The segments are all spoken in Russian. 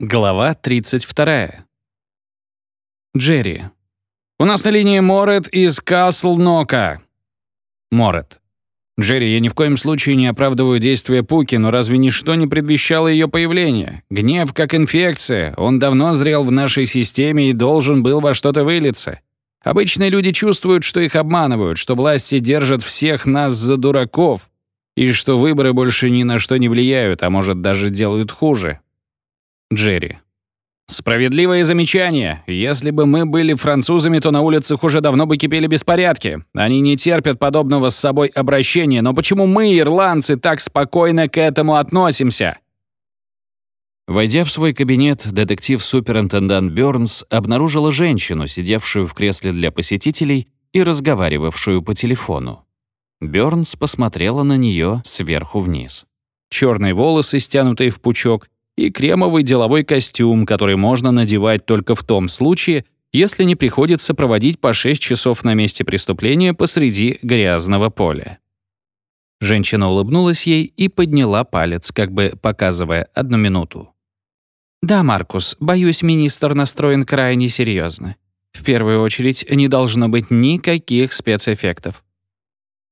Глава 32. Джерри. «У нас на линии Морет из Касл-Нока». Морет. «Джерри, я ни в коем случае не оправдываю действия Пуки, но разве ничто не предвещало ее появление? Гнев как инфекция, он давно зрел в нашей системе и должен был во что-то вылиться. Обычные люди чувствуют, что их обманывают, что власти держат всех нас за дураков, и что выборы больше ни на что не влияют, а может даже делают хуже. Джерри. Справедливое замечание. Если бы мы были французами, то на улицах уже давно бы кипели беспорядки. Они не терпят подобного с собой обращения. Но почему мы, ирландцы, так спокойно к этому относимся? Войдя в свой кабинет, детектив-суперинтендант Бёрнс обнаружила женщину, сидевшую в кресле для посетителей и разговаривавшую по телефону. Бёрнс посмотрела на нее сверху вниз. Черные волосы, стянутые в пучок, и кремовый деловой костюм, который можно надевать только в том случае, если не приходится проводить по 6 часов на месте преступления посреди грязного поля. Женщина улыбнулась ей и подняла палец, как бы показывая одну минуту. «Да, Маркус, боюсь, министр настроен крайне серьезно. В первую очередь, не должно быть никаких спецэффектов».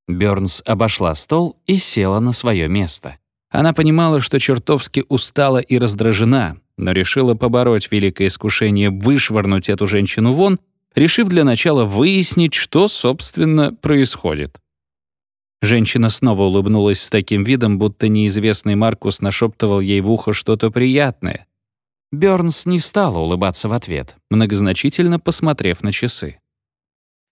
Бёрнс обошла стол и села на свое место. Она понимала, что чертовски устала и раздражена, но решила побороть великое искушение вышвырнуть эту женщину вон, решив для начала выяснить, что, собственно, происходит. Женщина снова улыбнулась с таким видом, будто неизвестный Маркус нашептывал ей в ухо что-то приятное. Бёрнс не стала улыбаться в ответ, многозначительно посмотрев на часы.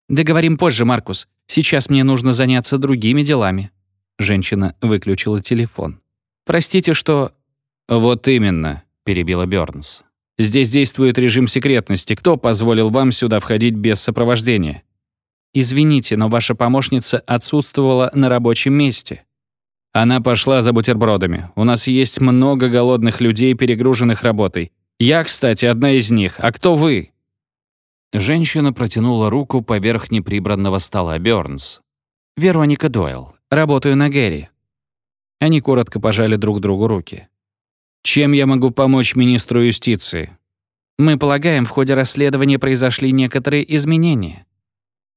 «Договорим позже, Маркус. Сейчас мне нужно заняться другими делами». Женщина выключила телефон. Простите, что...» «Вот именно», — перебила Бёрнс. «Здесь действует режим секретности. Кто позволил вам сюда входить без сопровождения?» «Извините, но ваша помощница отсутствовала на рабочем месте». Она пошла за бутербродами. У нас есть много голодных людей, перегруженных работой. Я, кстати, одна из них. А кто вы?» Женщина протянула руку поверх неприбранного стола Бёрнс. «Вероника Дойл. Работаю на Гэри. Они коротко пожали друг другу руки. «Чем я могу помочь министру юстиции?» «Мы полагаем, в ходе расследования произошли некоторые изменения».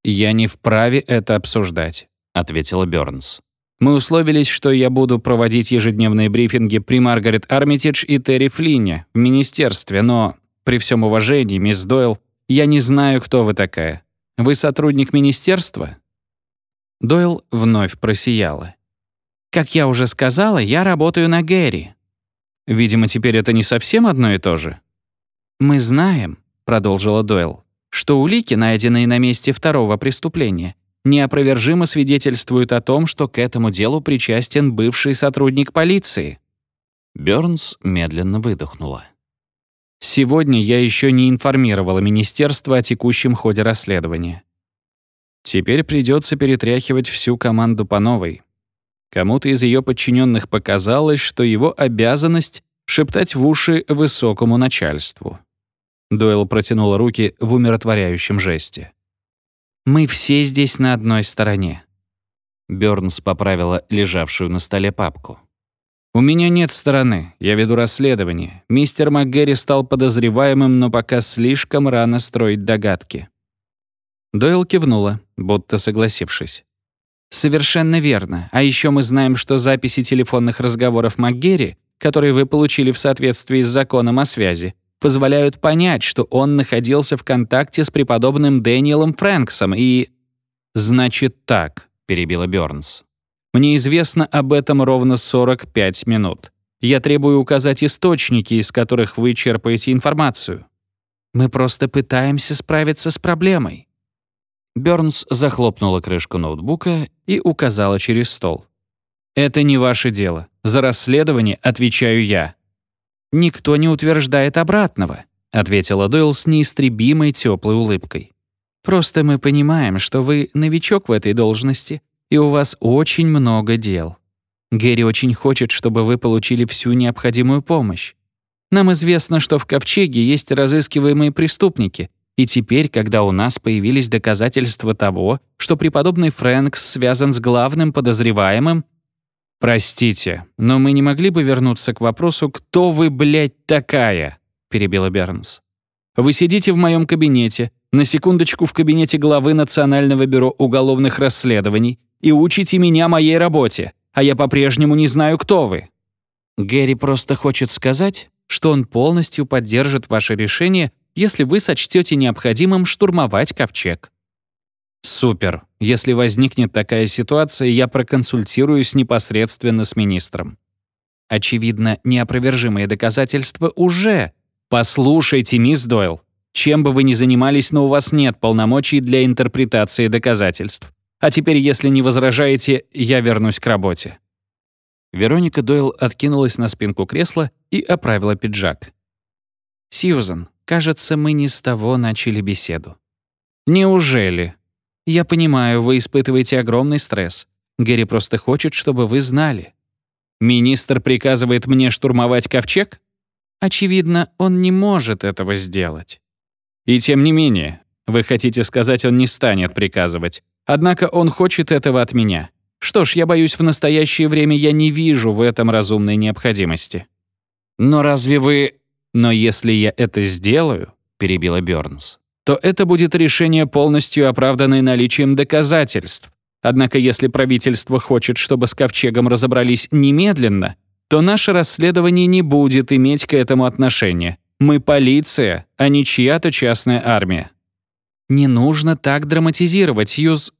«Я не вправе это обсуждать», — ответила Бёрнс. «Мы условились, что я буду проводить ежедневные брифинги при Маргарет Армитидж и Терри Флинне в министерстве, но, при всем уважении, мисс Дойл, я не знаю, кто вы такая. Вы сотрудник министерства?» Дойл вновь просияла. Как я уже сказала, я работаю на Гэри. Видимо, теперь это не совсем одно и то же. Мы знаем, продолжила Дойл, что улики, найденные на месте второго преступления, неопровержимо свидетельствуют о том, что к этому делу причастен бывший сотрудник полиции. Бёрнс медленно выдохнула. Сегодня я еще не информировала министерство о текущем ходе расследования. Теперь придется перетряхивать всю команду по новой. Кому-то из ее подчиненных показалось, что его обязанность — шептать в уши высокому начальству. Дойл протянула руки в умиротворяющем жесте. «Мы все здесь на одной стороне». Бёрнс поправила лежавшую на столе папку. «У меня нет стороны. Я веду расследование. Мистер МакГерри стал подозреваемым, но пока слишком рано строить догадки». Дойл кивнула, будто согласившись. Совершенно верно. А еще мы знаем, что записи телефонных разговоров МакГерри, которые вы получили в соответствии с законом о связи, позволяют понять, что он находился в контакте с преподобным Дэниелом Фрэнксом и... «Значит так», — перебила Бёрнс. «Мне известно об этом ровно 45 минут. Я требую указать источники, из которых вы черпаете информацию. Мы просто пытаемся справиться с проблемой. Бёрнс захлопнула крышку ноутбука и указала через стол. «Это не ваше дело. За расследование отвечаю я». «Никто не утверждает обратного», — ответила Дойл с неистребимой теплой улыбкой. «Просто мы понимаем, что вы новичок в этой должности, и у вас очень много дел. Гэри очень хочет, чтобы вы получили всю необходимую помощь. Нам известно, что в Ковчеге есть разыскиваемые преступники, и теперь, когда у нас появились доказательства того, что преподобный Фрэнкс связан с главным подозреваемым... Простите, но мы не могли бы вернуться к вопросу «Кто вы, блядь, такая?» — перебила Бернс. «Вы сидите в моем кабинете, на секундочку в кабинете главы Национального бюро уголовных расследований и учите меня моей работе, а я по-прежнему не знаю, кто вы». Гэри просто хочет сказать, что он полностью поддержит ваше решение, если вы сочтете необходимым штурмовать ковчег. Супер. Если возникнет такая ситуация, я проконсультируюсь непосредственно с министром. Очевидно, неопровержимые доказательства уже. Послушайте, мисс Дойл, чем бы вы ни занимались, но у вас нет полномочий для интерпретации доказательств. А теперь, если не возражаете, я вернусь к работе. Вероника Дойл откинулась на спинку кресла и оправила пиджак. «Сьюзан, кажется, мы не с того начали беседу». «Неужели?» «Я понимаю, вы испытываете огромный стресс. Гэри просто хочет, чтобы вы знали». «Министр приказывает мне штурмовать ковчег?» «Очевидно, он не может этого сделать». «И тем не менее, вы хотите сказать, он не станет приказывать. Однако он хочет этого от меня. Что ж, я боюсь, в настоящее время я не вижу в этом разумной необходимости. Но разве вы... Но если я это сделаю, перебила Бёрнс, то это будет решение полностью оправданное наличием доказательств. Однако если правительство хочет, чтобы с ковчегом разобрались немедленно, то наше расследование не будет иметь к этому отношения. Мы полиция, а не чья-то частная армия. Не нужно так драматизировать, Юз.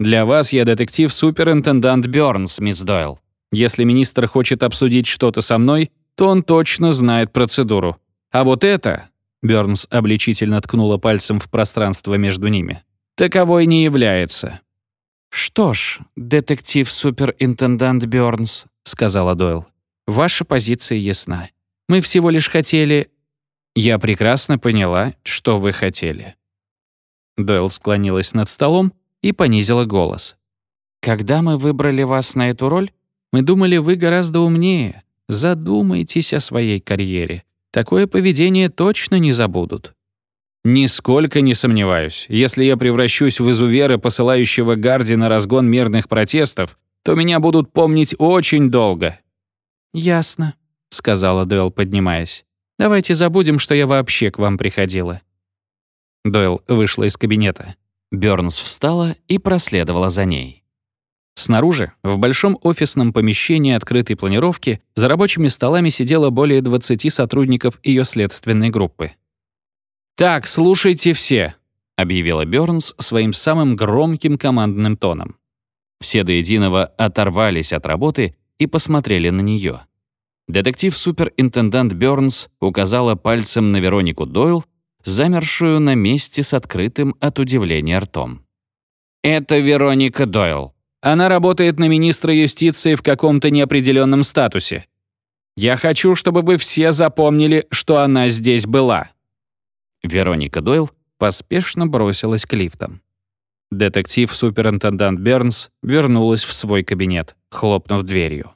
Для вас я детектив-суперинтендант Бёрнс, мисс Дойл. Если министр хочет обсудить что-то со мной, то он точно знает процедуру. А вот это...» Бёрнс обличительно ткнула пальцем в пространство между ними. «Таковой не является». «Что ж, детектив-суперинтендант Бёрнс», — сказала Дойл. «Ваша позиция ясна. Мы всего лишь хотели...» «Я прекрасно поняла, что вы хотели». Дойл склонилась над столом и понизила голос. «Когда мы выбрали вас на эту роль, мы думали, вы гораздо умнее. Задумайтесь о своей карьере. Такое поведение точно не забудут». «Нисколько не сомневаюсь. Если я превращусь в изувера, посылающего Гарди на разгон мирных протестов, то меня будут помнить очень долго». «Ясно», — сказала Дойл, поднимаясь. «Давайте забудем, что я вообще к вам приходила». Дойл вышла из кабинета. Бёрнс встала и проследовала за ней. Снаружи, в большом офисном помещении открытой планировки, за рабочими столами сидело более 20 сотрудников ее следственной группы. «Так, слушайте все», — объявила Бёрнс своим самым громким командным тоном. Все до единого оторвались от работы и посмотрели на нее. Детектив-суперинтендант Бёрнс указала пальцем на Веронику Дойл, замершую на месте с открытым от удивления ртом. «Это Вероника Дойл. Она работает на министра юстиции в каком-то неопределенном статусе. Я хочу, чтобы вы все запомнили, что она здесь была». Вероника Дойл поспешно бросилась к лифтам. Детектив-суперинтендант Бернс вернулась в свой кабинет, хлопнув дверью.